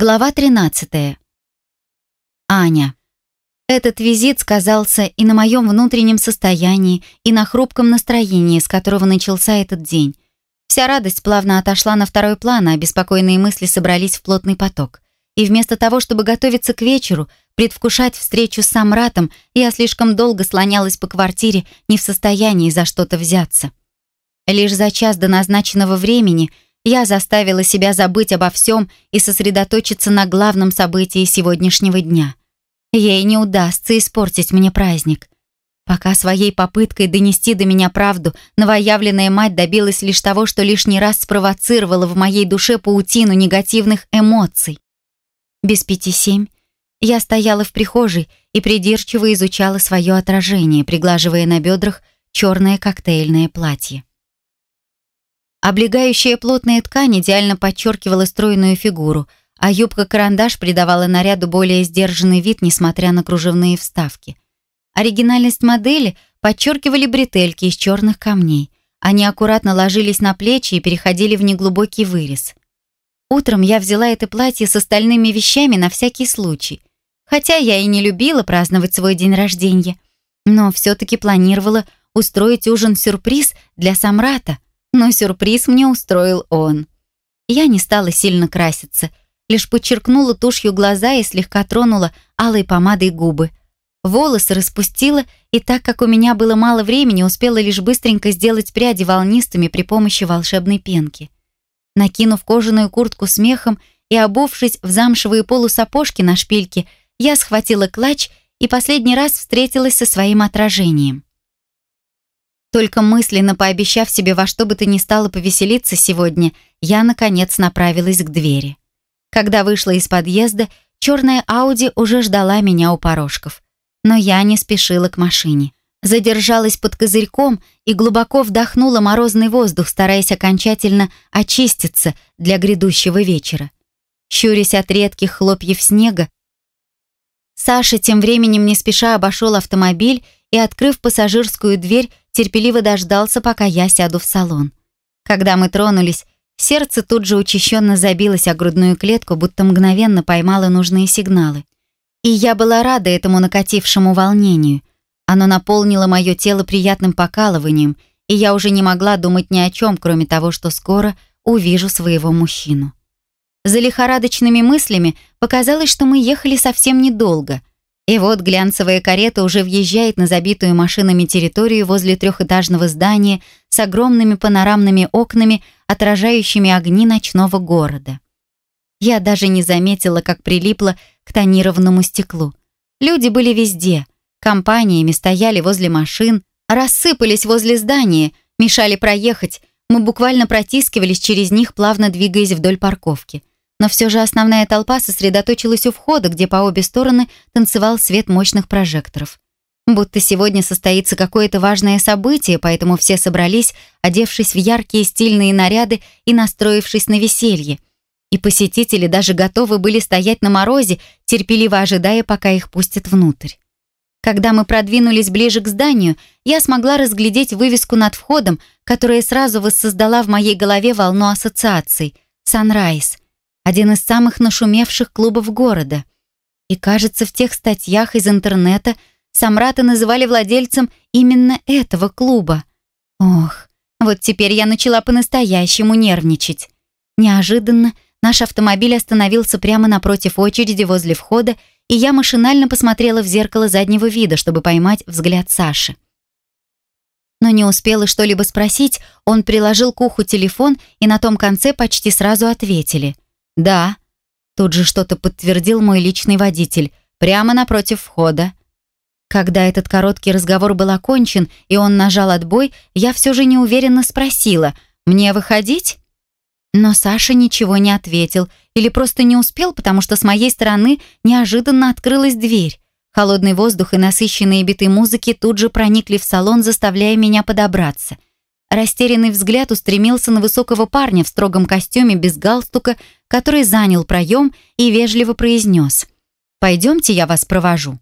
Глава 13. Аня. Этот визит сказался и на моем внутреннем состоянии, и на хрупком настроении, с которого начался этот день. Вся радость плавно отошла на второй план, а беспокойные мысли собрались в плотный поток. И вместо того, чтобы готовиться к вечеру, предвкушать встречу с Самратом, я слишком долго слонялась по квартире, не в состоянии за что-то взяться. Лишь за час до назначенного времени – я заставила себя забыть обо всем и сосредоточиться на главном событии сегодняшнего дня. Ей не удастся испортить мне праздник. Пока своей попыткой донести до меня правду новоявленная мать добилась лишь того, что лишний раз спровоцировала в моей душе паутину негативных эмоций. Без пяти семь я стояла в прихожей и придирчиво изучала свое отражение, приглаживая на бедрах черное коктейльное платье. Облегающая плотная ткань идеально подчеркивала стройную фигуру, а юбка-карандаш придавала наряду более сдержанный вид, несмотря на кружевные вставки. Оригинальность модели подчеркивали бретельки из черных камней. Они аккуратно ложились на плечи и переходили в неглубокий вырез. Утром я взяла это платье с остальными вещами на всякий случай. Хотя я и не любила праздновать свой день рождения, но все-таки планировала устроить ужин-сюрприз для Самрата — но сюрприз мне устроил он. Я не стала сильно краситься, лишь подчеркнула тушью глаза и слегка тронула алой помадой губы. Волосы распустила, и так как у меня было мало времени, успела лишь быстренько сделать пряди волнистыми при помощи волшебной пенки. Накинув кожаную куртку с мехом и обувшись в замшевые полусапожки на шпильке, я схватила клатч и последний раз встретилась со своим отражением. Только мысленно пообещав себе во что бы то ни стало повеселиться сегодня, я, наконец, направилась к двери. Когда вышла из подъезда, черная Ауди уже ждала меня у порожков. Но я не спешила к машине. Задержалась под козырьком и глубоко вдохнула морозный воздух, стараясь окончательно очиститься для грядущего вечера. Щурясь от редких хлопьев снега, Саша тем временем не спеша обошел автомобиль и, открыв пассажирскую дверь, терпеливо дождался, пока я сяду в салон. Когда мы тронулись, сердце тут же учащенно забилось о грудную клетку, будто мгновенно поймало нужные сигналы. И я была рада этому накатившему волнению. Оно наполнило мое тело приятным покалыванием, и я уже не могла думать ни о чем, кроме того, что скоро увижу своего мужчину. За лихорадочными мыслями показалось, что мы ехали совсем недолго — и вот глянцевая карета уже въезжает на забитую машинами территорию возле трехэтажного здания с огромными панорамными окнами, отражающими огни ночного города. Я даже не заметила, как прилипла к тонированному стеклу. Люди были везде, компаниями стояли возле машин, рассыпались возле здания, мешали проехать, мы буквально протискивались через них, плавно двигаясь вдоль парковки но все же основная толпа сосредоточилась у входа, где по обе стороны танцевал свет мощных прожекторов. Будто сегодня состоится какое-то важное событие, поэтому все собрались, одевшись в яркие стильные наряды и настроившись на веселье. И посетители даже готовы были стоять на морозе, терпеливо ожидая, пока их пустят внутрь. Когда мы продвинулись ближе к зданию, я смогла разглядеть вывеску над входом, которая сразу воссоздала в моей голове волну ассоциаций «Санрайз», один из самых нашумевших клубов города. И кажется, в тех статьях из интернета Самрата называли владельцем именно этого клуба. Ох, вот теперь я начала по-настоящему нервничать. Неожиданно наш автомобиль остановился прямо напротив очереди возле входа, и я машинально посмотрела в зеркало заднего вида, чтобы поймать взгляд Саши. Но не успела что-либо спросить, он приложил к уху телефон, и на том конце почти сразу ответили — «Да». Тут же что-то подтвердил мой личный водитель, прямо напротив входа. Когда этот короткий разговор был окончен, и он нажал отбой, я все же неуверенно спросила, «Мне выходить?» Но Саша ничего не ответил или просто не успел, потому что с моей стороны неожиданно открылась дверь. Холодный воздух и насыщенные биты музыки тут же проникли в салон, заставляя меня подобраться — Растерянный взгляд устремился на высокого парня в строгом костюме без галстука, который занял проем и вежливо произнес «Пойдемте, я вас провожу».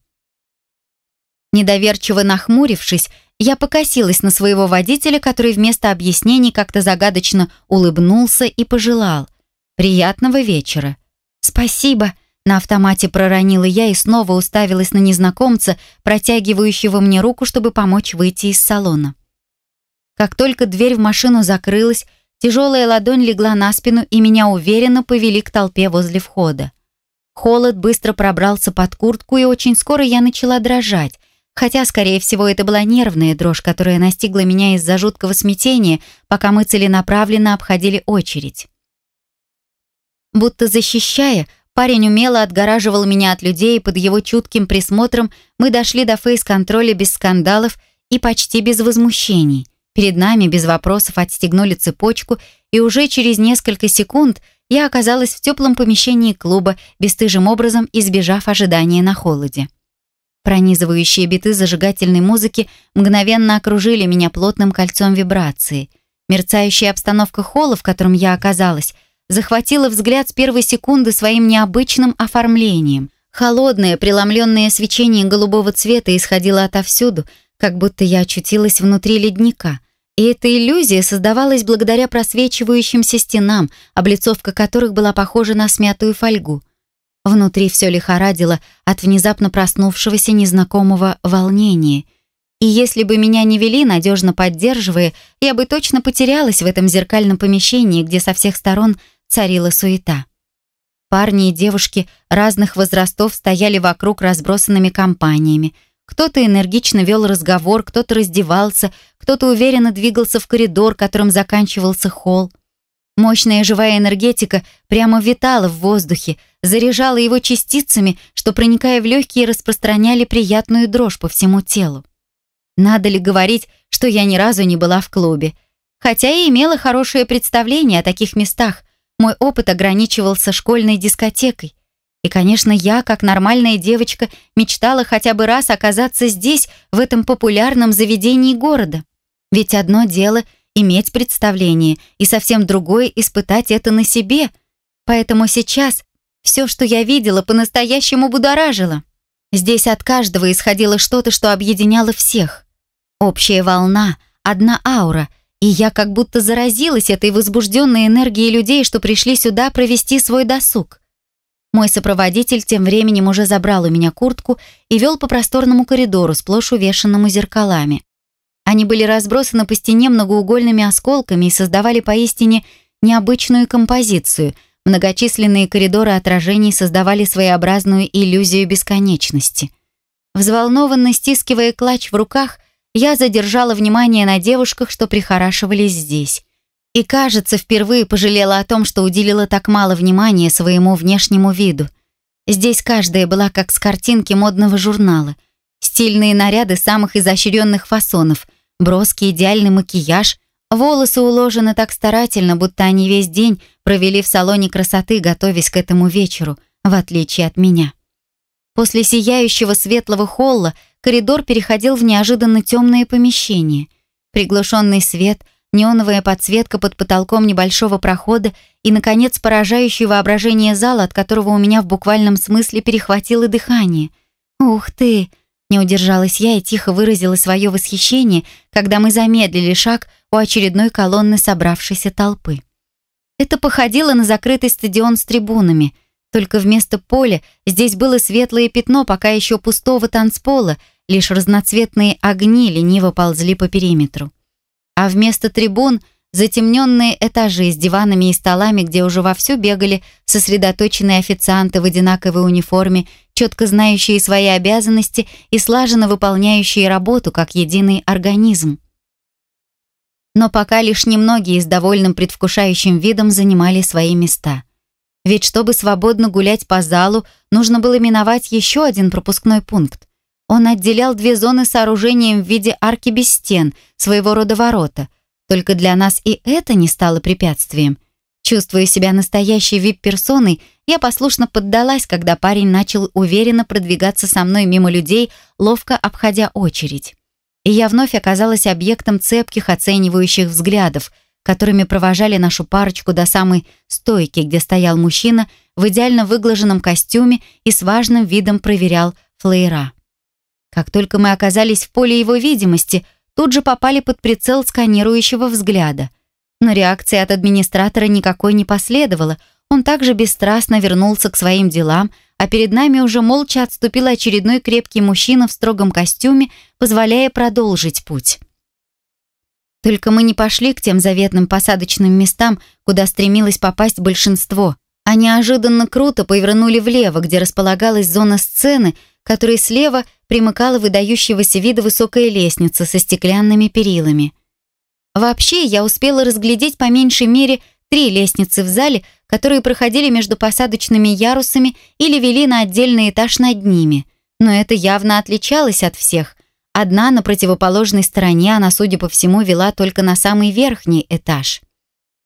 Недоверчиво нахмурившись, я покосилась на своего водителя, который вместо объяснений как-то загадочно улыбнулся и пожелал «Приятного вечера». «Спасибо!» На автомате проронила я и снова уставилась на незнакомца, протягивающего мне руку, чтобы помочь выйти из салона. Как только дверь в машину закрылась, тяжелая ладонь легла на спину и меня уверенно повели к толпе возле входа. Холод быстро пробрался под куртку, и очень скоро я начала дрожать, хотя, скорее всего, это была нервная дрожь, которая настигла меня из-за жуткого смятения, пока мы целенаправленно обходили очередь. Будто защищая, Парень умело отгораживал меня от людей, и под его чутким присмотром мы дошли до фейс-контроля без скандалов и почти без возмущений. Перед нами без вопросов отстегнули цепочку, и уже через несколько секунд я оказалась в теплом помещении клуба, бесстыжим образом избежав ожидания на холоде. Пронизывающие биты зажигательной музыки мгновенно окружили меня плотным кольцом вибрации. Мерцающая обстановка холла, в котором я оказалась, захватила взгляд с первой секунды своим необычным оформлением. Холодное, преломленное свечение голубого цвета исходило отовсюду, как будто я очутилась внутри ледника. И эта иллюзия создавалась благодаря просвечивающимся стенам, облицовка которых была похожа на смятую фольгу. Внутри все лихорадило от внезапно проснувшегося незнакомого волнения. И если бы меня не вели, надежно поддерживая, я бы точно потерялась в этом зеркальном помещении, где со всех сторон – царила суета. Парни и девушки разных возрастов стояли вокруг разбросанными компаниями. Кто-то энергично вел разговор, кто-то раздевался, кто-то уверенно двигался в коридор, которым заканчивался холл. Мощная живая энергетика прямо витала в воздухе, заряжала его частицами, что, проникая в легкие, распространяли приятную дрожь по всему телу. Надо ли говорить, что я ни разу не была в клубе? Хотя и имела хорошее представление о таких местах, мой опыт ограничивался школьной дискотекой. И, конечно, я, как нормальная девочка, мечтала хотя бы раз оказаться здесь, в этом популярном заведении города. Ведь одно дело — иметь представление, и совсем другое — испытать это на себе. Поэтому сейчас все, что я видела, по-настоящему будоражило. Здесь от каждого исходило что-то, что объединяло всех. Общая волна, одна аура — и я как будто заразилась этой возбужденной энергией людей, что пришли сюда провести свой досуг. Мой сопроводитель тем временем уже забрал у меня куртку и вел по просторному коридору, сплошь увешанному зеркалами. Они были разбросаны по стене многоугольными осколками и создавали поистине необычную композицию. Многочисленные коридоры отражений создавали своеобразную иллюзию бесконечности. Взволнованно стискивая клатч в руках, я задержала внимание на девушках, что прихорашивались здесь. И, кажется, впервые пожалела о том, что уделила так мало внимания своему внешнему виду. Здесь каждая была как с картинки модного журнала. Стильные наряды самых изощренных фасонов, броский идеальный макияж, волосы уложены так старательно, будто они весь день провели в салоне красоты, готовясь к этому вечеру, в отличие от меня. После сияющего светлого холла коридор переходил в неожиданно темное помещение. Приглушенный свет, неоновая подсветка под потолком небольшого прохода и, наконец, поражающее воображение зала, от которого у меня в буквальном смысле перехватило дыхание. «Ух ты!» Не удержалась я и тихо выразила свое восхищение, когда мы замедлили шаг у очередной колонны собравшейся толпы. Это походило на закрытый стадион с трибунами, только вместо поля здесь было светлое пятно пока еще пустого танцпола — лишь разноцветные огни лениво ползли по периметру. А вместо трибун затемненные этажи с диванами и столами, где уже вовсю бегали сосредоточенные официанты в одинаковой униформе, четко знающие свои обязанности и слаженно выполняющие работу как единый организм. Но пока лишь немногие с довольным предвкушающим видом занимали свои места. Ведь чтобы свободно гулять по залу, нужно было миновать еще один пропускной пункт. Он отделял две зоны сооружением в виде арки без стен, своего рода ворота. Только для нас и это не стало препятствием. Чувствуя себя настоящей вип-персоной, я послушно поддалась, когда парень начал уверенно продвигаться со мной мимо людей, ловко обходя очередь. И я вновь оказалась объектом цепких оценивающих взглядов, которыми провожали нашу парочку до самой стойки, где стоял мужчина в идеально выглаженном костюме и с важным видом проверял флеера. Как только мы оказались в поле его видимости, тут же попали под прицел сканирующего взгляда. Но реакции от администратора никакой не последовало. он также бесстрастно вернулся к своим делам, а перед нами уже молча отступил очередной крепкий мужчина в строгом костюме, позволяя продолжить путь. Только мы не пошли к тем заветным посадочным местам, куда стремилось попасть большинство, а неожиданно круто повернули влево, где располагалась зона сцены, которой слева примыкала выдающегося вида высокая лестница со стеклянными перилами. Вообще, я успела разглядеть по меньшей мере три лестницы в зале, которые проходили между посадочными ярусами или вели на отдельный этаж над ними. Но это явно отличалось от всех. Одна на противоположной стороне, она, судя по всему, вела только на самый верхний этаж.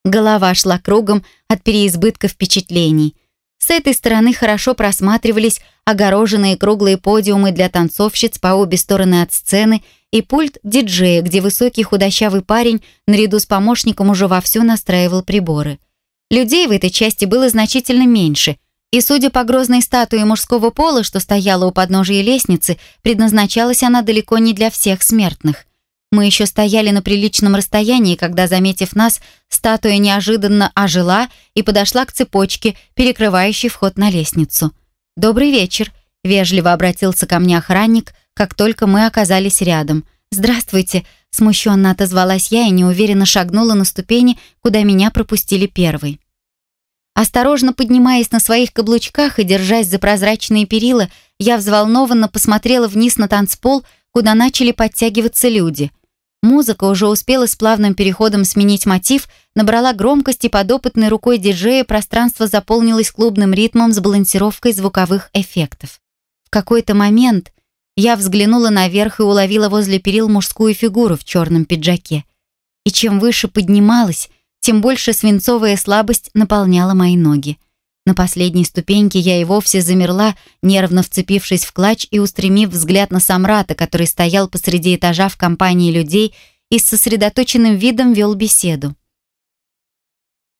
Голова шла кругом от переизбытка впечатлений. С этой стороны хорошо просматривались огороженные круглые подиумы для танцовщиц по обе стороны от сцены и пульт диджея, где высокий худощавый парень наряду с помощником уже вовсю настраивал приборы. Людей в этой части было значительно меньше, и, судя по грозной статуе мужского пола, что стояла у подножия лестницы, предназначалась она далеко не для всех смертных. Мы еще стояли на приличном расстоянии, когда, заметив нас, статуя неожиданно ожила и подошла к цепочке, перекрывающей вход на лестницу. «Добрый вечер», — вежливо обратился ко мне охранник, как только мы оказались рядом. «Здравствуйте», — смущенно отозвалась я и неуверенно шагнула на ступени, куда меня пропустили первой. Осторожно поднимаясь на своих каблучках и держась за прозрачные перила, я взволнованно посмотрела вниз на танцпол, куда начали подтягиваться люди — Музыка уже успела с плавным переходом сменить мотив, набрала громкость и под опытной рукой диджея пространство заполнилось клубным ритмом с балансировкой звуковых эффектов. В какой-то момент я взглянула наверх и уловила возле перил мужскую фигуру в черном пиджаке. И чем выше поднималась, тем больше свинцовая слабость наполняла мои ноги. На последней ступеньке я и вовсе замерла, нервно вцепившись в клатч и устремив взгляд на Самрата, который стоял посреди этажа в компании людей и с сосредоточенным видом вел беседу.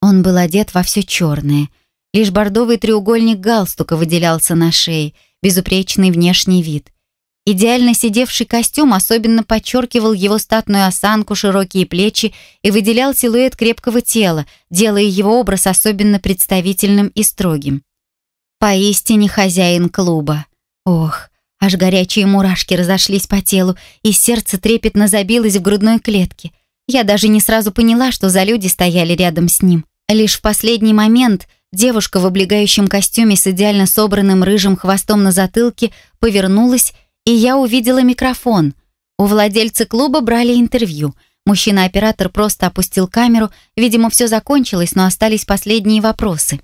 Он был одет во все черное. Лишь бордовый треугольник галстука выделялся на шее, безупречный внешний вид. Идеально сидевший костюм особенно подчеркивал его статную осанку, широкие плечи и выделял силуэт крепкого тела, делая его образ особенно представительным и строгим. Поистине хозяин клуба. Ох, аж горячие мурашки разошлись по телу, и сердце трепетно забилось в грудной клетке. Я даже не сразу поняла, что за люди стояли рядом с ним. Лишь в последний момент девушка в облегающем костюме с идеально собранным рыжим хвостом на затылке повернулась и я увидела микрофон. У владельца клуба брали интервью. Мужчина-оператор просто опустил камеру, видимо, все закончилось, но остались последние вопросы.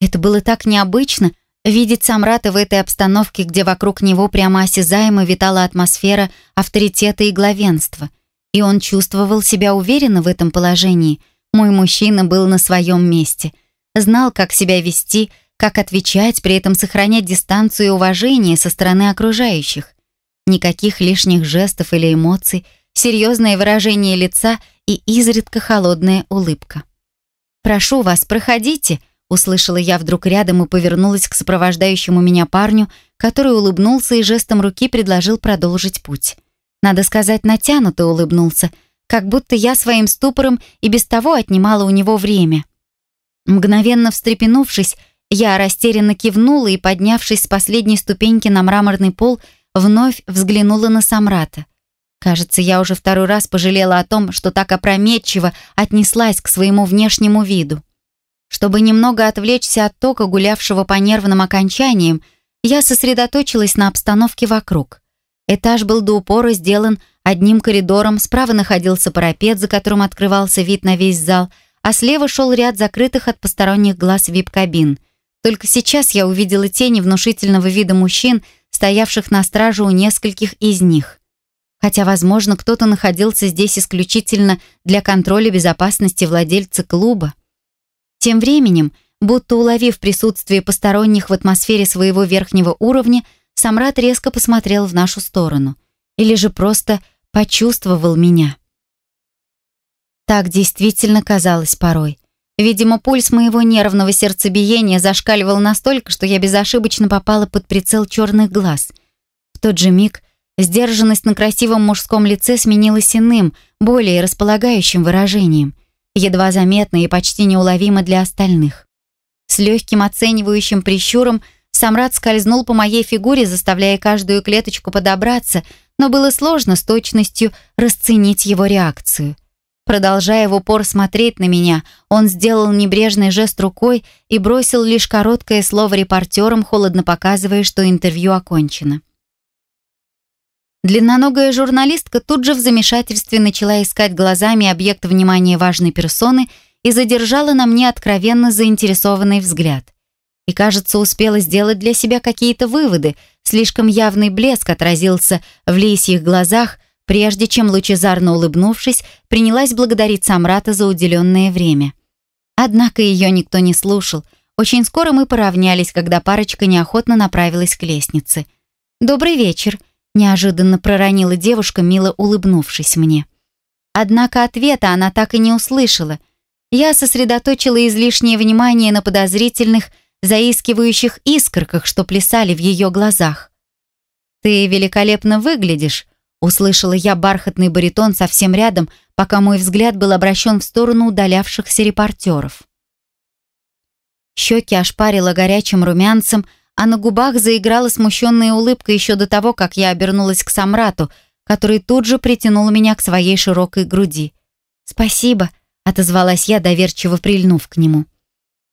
Это было так необычно, видеть Самрата в этой обстановке, где вокруг него прямо осязаемо витала атмосфера авторитета и главенства. И он чувствовал себя уверенно в этом положении. Мой мужчина был на своем месте. Знал, как себя вести, как отвечать, при этом сохранять дистанцию и уважение со стороны окружающих. Никаких лишних жестов или эмоций, серьезное выражение лица и изредка холодная улыбка. «Прошу вас, проходите», — услышала я вдруг рядом и повернулась к сопровождающему меня парню, который улыбнулся и жестом руки предложил продолжить путь. Надо сказать, натянуто улыбнулся, как будто я своим ступором и без того отнимала у него время. Мгновенно встрепенувшись, я растерянно кивнула и, поднявшись с последней ступеньки на мраморный пол, вновь взглянула на Самрата. Кажется, я уже второй раз пожалела о том, что так опрометчиво отнеслась к своему внешнему виду. Чтобы немного отвлечься от тока, гулявшего по нервным окончаниям, я сосредоточилась на обстановке вокруг. Этаж был до упора сделан одним коридором, справа находился парапет, за которым открывался вид на весь зал, а слева шел ряд закрытых от посторонних глаз вип-кабин — только сейчас я увидела тени внушительного вида мужчин, стоявших на страже у нескольких из них. Хотя, возможно, кто-то находился здесь исключительно для контроля безопасности владельца клуба. Тем временем, будто уловив присутствие посторонних в атмосфере своего верхнего уровня, Самрат резко посмотрел в нашу сторону. Или же просто почувствовал меня. Так действительно казалось порой. Видимо, пульс моего нервного сердцебиения зашкаливал настолько, что я безошибочно попала под прицел черных глаз. В тот же миг сдержанность на красивом мужском лице сменилась иным, более располагающим выражением, едва заметно и почти неуловимо для остальных. С легким оценивающим прищуром Самрад скользнул по моей фигуре, заставляя каждую клеточку подобраться, но было сложно с точностью расценить его реакцию. Продолжая в упор смотреть на меня, он сделал небрежный жест рукой и бросил лишь короткое слово репортерам, холодно показывая, что интервью окончено. Длинноногая журналистка тут же в замешательстве начала искать глазами объект внимания важной персоны и задержала на мне откровенно заинтересованный взгляд. И, кажется, успела сделать для себя какие-то выводы, слишком явный блеск отразился в лисьих глазах, прежде чем, лучезарно улыбнувшись, принялась благодарить Самрата за уделенное время. Однако ее никто не слушал. Очень скоро мы поравнялись, когда парочка неохотно направилась к лестнице. «Добрый вечер», неожиданно проронила девушка, мило улыбнувшись мне. Однако ответа она так и не услышала. Я сосредоточила излишнее внимание на подозрительных, заискивающих искорках, что плясали в ее глазах. «Ты великолепно выглядишь», — услышала я бархатный баритон совсем рядом, пока мой взгляд был обращен в сторону удалявшихся репортеров. Щеки ошпарила горячим румянцем, а на губах заиграла смущенная улыбка еще до того, как я обернулась к Самрату, который тут же притянул меня к своей широкой груди. «Спасибо», — отозвалась я, доверчиво прильнув к нему.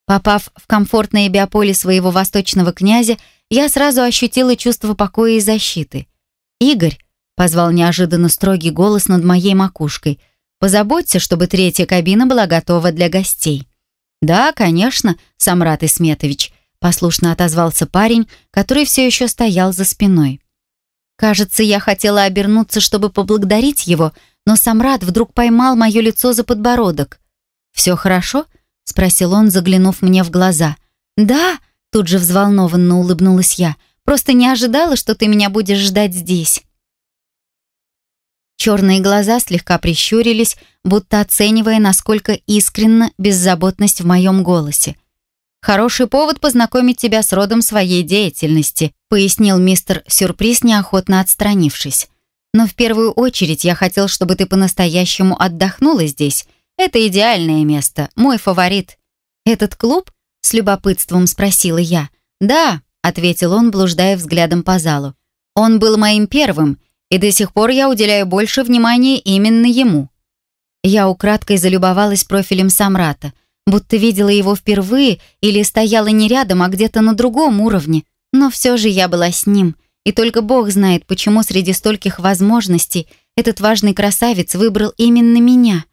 Попав в комфортное биополе своего восточного князя, я сразу ощутила чувство покоя и защиты. «Игорь», — позвал неожиданно строгий голос над моей макушкой, «позаботься, чтобы третья кабина была готова для гостей». «Да, конечно, Самрат Исметович», Послушно отозвался парень, который все еще стоял за спиной. Кажется, я хотела обернуться, чтобы поблагодарить его, но Самрад вдруг поймал мое лицо за подбородок. «Все хорошо?» — спросил он, заглянув мне в глаза. «Да», — тут же взволнованно улыбнулась я, «просто не ожидала, что ты меня будешь ждать здесь». Черные глаза слегка прищурились, будто оценивая, насколько искренна беззаботность в моем голосе. «Хороший повод познакомить тебя с родом своей деятельности», пояснил мистер Сюрприз, неохотно отстранившись. «Но в первую очередь я хотел, чтобы ты по-настоящему отдохнула здесь. Это идеальное место, мой фаворит». «Этот клуб?» — с любопытством спросила я. «Да», — ответил он, блуждая взглядом по залу. «Он был моим первым, и до сих пор я уделяю больше внимания именно ему». Я украдкой залюбовалась профилем Самрата — будто видела его впервые или стояла не рядом, а где-то на другом уровне. Но все же я была с ним, и только Бог знает, почему среди стольких возможностей этот важный красавец выбрал именно меня.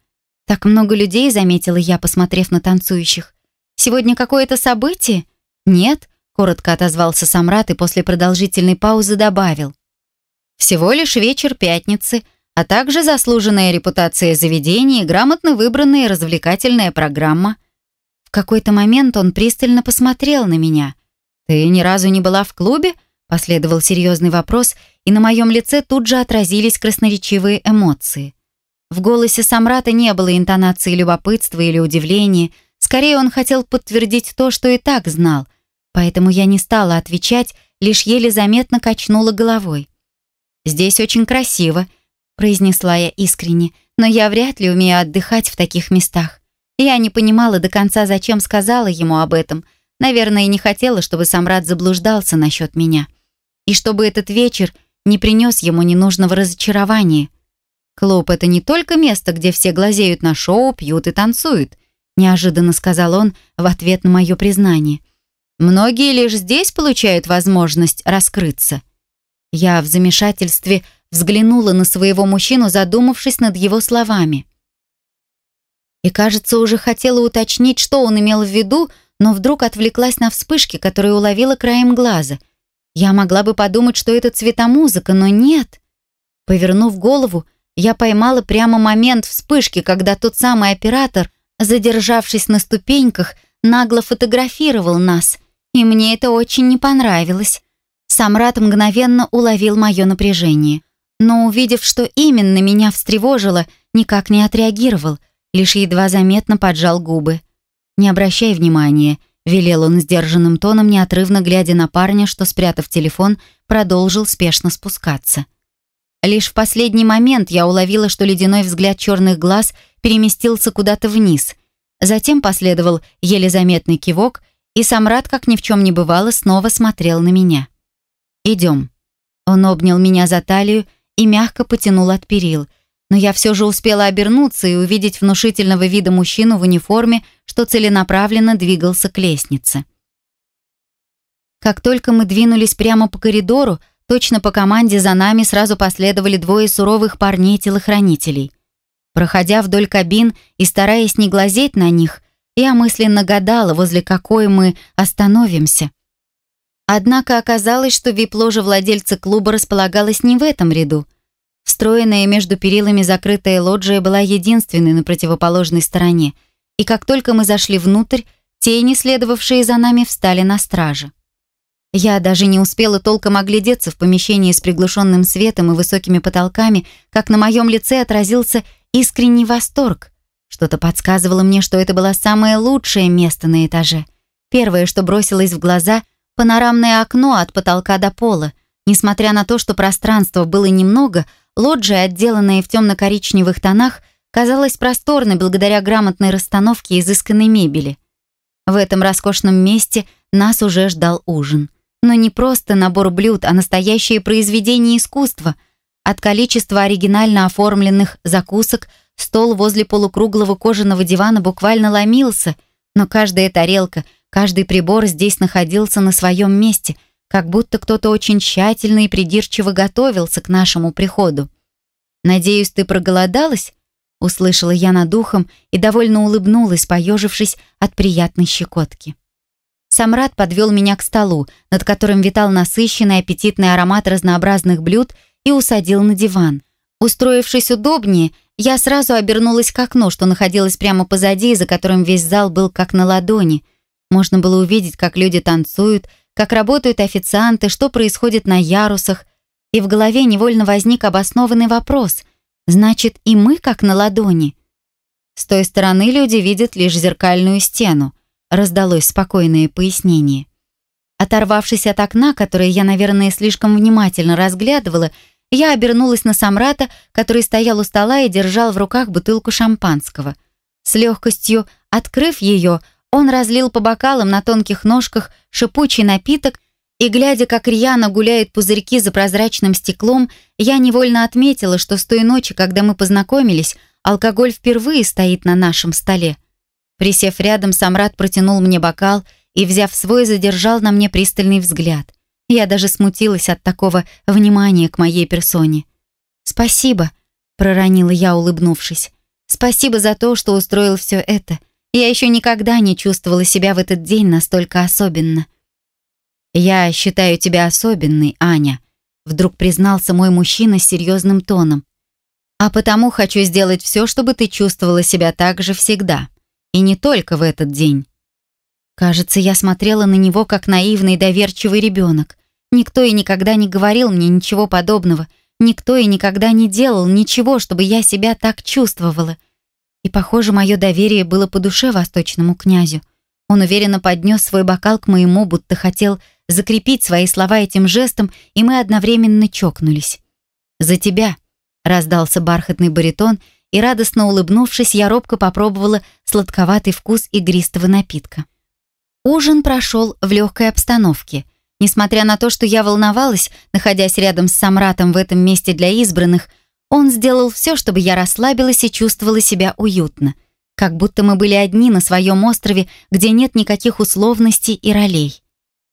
Так много людей, заметила я, посмотрев на танцующих. Сегодня какое-то событие? Нет, коротко отозвался Самрат и после продолжительной паузы добавил. Всего лишь вечер пятницы, а также заслуженная репутация заведения и грамотно выбранная развлекательная программа. В какой-то момент он пристально посмотрел на меня. «Ты ни разу не была в клубе?» Последовал серьезный вопрос, и на моем лице тут же отразились красноречивые эмоции. В голосе Самрата не было интонации любопытства или удивления, скорее он хотел подтвердить то, что и так знал, поэтому я не стала отвечать, лишь еле заметно качнула головой. «Здесь очень красиво», произнесла я искренне, но я вряд ли умею отдыхать в таких местах. Я не понимала до конца, зачем сказала ему об этом. Наверное, не хотела, чтобы Самрад заблуждался насчет меня. И чтобы этот вечер не принес ему ненужного разочарования. Клуб — это не только место, где все глазеют на шоу, пьют и танцуют, неожиданно сказал он в ответ на мое признание. Многие лишь здесь получают возможность раскрыться. Я в замешательстве взглянула на своего мужчину, задумавшись над его словами. И, кажется, уже хотела уточнить, что он имел в виду, но вдруг отвлеклась на вспышки, которые уловила краем глаза. Я могла бы подумать, что это цветомузыка, но нет. Повернув голову, я поймала прямо момент вспышки, когда тот самый оператор, задержавшись на ступеньках, нагло фотографировал нас, и мне это очень не понравилось. Самрат мгновенно уловил мое напряжение но, увидев, что именно меня встревожило, никак не отреагировал, лишь едва заметно поджал губы. «Не обращай внимания», — велел он сдержанным тоном, неотрывно глядя на парня, что, спрятав телефон, продолжил спешно спускаться. Лишь в последний момент я уловила, что ледяной взгляд черных глаз переместился куда-то вниз. Затем последовал еле заметный кивок, и Самрад, как ни в чем не бывало, снова смотрел на меня. «Идем». Он обнял меня за талию и мягко потянул от перил, но я все же успела обернуться и увидеть внушительного вида мужчину в униформе, что целенаправленно двигался к лестнице. Как только мы двинулись прямо по коридору, точно по команде за нами сразу последовали двое суровых парней-телохранителей. Проходя вдоль кабин и стараясь не глазеть на них, я мысленно гадала, возле какой мы остановимся. Однако оказалось, что вип-ложа владельца клуба располагалась не в этом ряду. Встроенная между перилами закрытая лоджия была единственной на противоположной стороне, и как только мы зашли внутрь, тени, следовавшие за нами, встали на страже. Я даже не успела толком оглядеться в помещении с приглушенным светом и высокими потолками, как на моем лице отразился искренний восторг. Что-то подсказывало мне, что это было самое лучшее место на этаже. Первое, что бросилось в глаза — панорамное окно от потолка до пола. Несмотря на то, что пространства было немного, лоджия, отделанная в темно-коричневых тонах, казалась просторной благодаря грамотной расстановке изысканной мебели. В этом роскошном месте нас уже ждал ужин. Но не просто набор блюд, а настоящее произведение искусства. От количества оригинально оформленных закусок – Стол возле полукруглого кожаного дивана буквально ломился, но каждая тарелка, каждый прибор здесь находился на своем месте, как будто кто-то очень тщательно и придирчиво готовился к нашему приходу. «Надеюсь, ты проголодалась?» услышала я над ухом и довольно улыбнулась, поежившись от приятной щекотки. Самрад подвел меня к столу, над которым витал насыщенный аппетитный аромат разнообразных блюд и усадил на диван. Устроившись удобнее, я сразу обернулась к окну, что находилось прямо позади, за которым весь зал был как на ладони. Можно было увидеть, как люди танцуют, как работают официанты, что происходит на ярусах. И в голове невольно возник обоснованный вопрос. Значит, и мы как на ладони? С той стороны люди видят лишь зеркальную стену, раздалось спокойное пояснение. Оторвавшись от окна, которое я, наверное, слишком внимательно разглядывала, я обернулась на Самрата, который стоял у стола и держал в руках бутылку шампанского. С легкостью, открыв ее, он разлил по бокалам на тонких ножках шипучий напиток, и, глядя, как рьяно гуляют пузырьки за прозрачным стеклом, я невольно отметила, что с той ночи, когда мы познакомились, алкоголь впервые стоит на нашем столе. Присев рядом, Самрат протянул мне бокал и, взяв свой, задержал на мне пристальный взгляд — я даже смутилась от такого внимания к моей персоне. «Спасибо», — проронила я, улыбнувшись. «Спасибо за то, что устроил все это. Я еще никогда не чувствовала себя в этот день настолько особенно». «Я считаю тебя особенной, Аня», — вдруг признался мой мужчина с серьезным тоном. «А потому хочу сделать все, чтобы ты чувствовала себя так же всегда. И не только в этот день». Кажется, я смотрела на него как наивный доверчивый ребенок. Никто и никогда не говорил мне ничего подобного. Никто и никогда не делал ничего, чтобы я себя так чувствовала. И, похоже, мое доверие было по душе восточному князю. Он уверенно поднес свой бокал к моему, будто хотел закрепить свои слова этим жестом, и мы одновременно чокнулись. «За тебя!» — раздался бархатный баритон, и, радостно улыбнувшись, я робко попробовала сладковатый вкус игристого напитка. Ужин прошел в легкой обстановке — Несмотря на то, что я волновалась, находясь рядом с Самратом в этом месте для избранных, он сделал все, чтобы я расслабилась и чувствовала себя уютно. Как будто мы были одни на своем острове, где нет никаких условностей и ролей.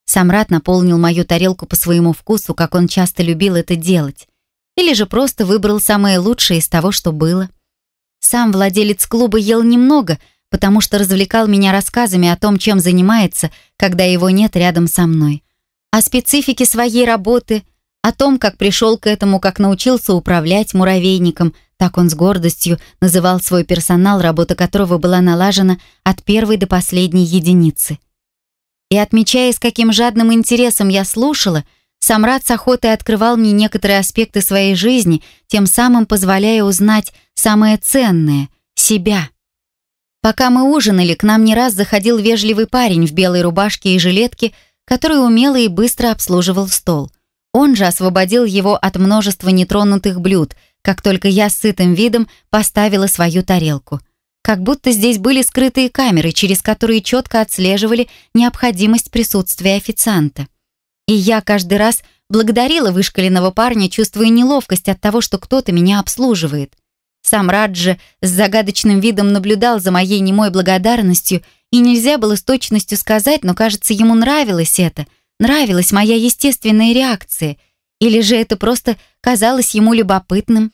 Самрат наполнил мою тарелку по своему вкусу, как он часто любил это делать. Или же просто выбрал самое лучшее из того, что было. Сам владелец клуба ел немного, потому что развлекал меня рассказами о том, чем занимается, когда его нет рядом со мной о специфике своей работы, о том, как пришел к этому, как научился управлять муравейником, так он с гордостью называл свой персонал, работа которого была налажена от первой до последней единицы. И отмечая, с каким жадным интересом я слушала, Самрад с охотой открывал мне некоторые аспекты своей жизни, тем самым позволяя узнать самое ценное — себя. Пока мы ужинали, к нам не раз заходил вежливый парень в белой рубашке и жилетке — который умело и быстро обслуживал стол. Он же освободил его от множества нетронутых блюд, как только я с сытым видом поставила свою тарелку. как будто здесь были скрытые камеры, через которые четко отслеживали необходимость присутствия официанта. И я каждый раз благодарила вышкаленного парня, чувствуя неловкость от того, что кто-то меня обслуживает. Сам Раджи с загадочным видом наблюдал за моей немой благодарностью, и нельзя было с точностью сказать, но, кажется, ему нравилось это, нравилась моя естественная реакция, или же это просто казалось ему любопытным.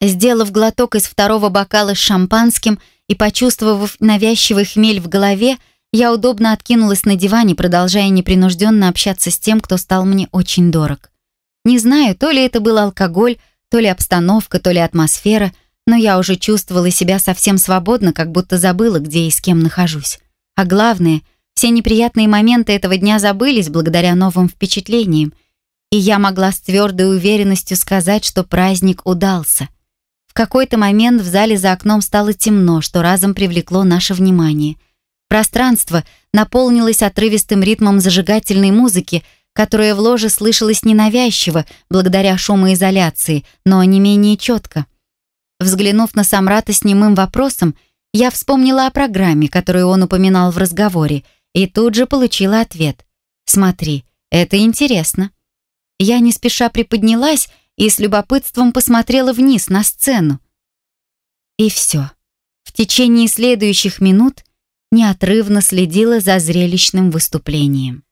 Сделав глоток из второго бокала с шампанским и почувствовав навязчивый хмель в голове, я удобно откинулась на диване, продолжая непринужденно общаться с тем, кто стал мне очень дорог. Не знаю, то ли это был алкоголь, то ли обстановка, то ли атмосфера — но я уже чувствовала себя совсем свободно, как будто забыла, где и с кем нахожусь. А главное, все неприятные моменты этого дня забылись благодаря новым впечатлениям, и я могла с твердой уверенностью сказать, что праздник удался. В какой-то момент в зале за окном стало темно, что разом привлекло наше внимание. Пространство наполнилось отрывистым ритмом зажигательной музыки, которая в ложе слышалась ненавязчиво, благодаря шумоизоляции, но не менее четко. Взглянув на Самрата с немым вопросом, я вспомнила о программе, которую он упоминал в разговоре, и тут же получила ответ. «Смотри, это интересно». Я не спеша приподнялась и с любопытством посмотрела вниз на сцену. И все. В течение следующих минут неотрывно следила за зрелищным выступлением.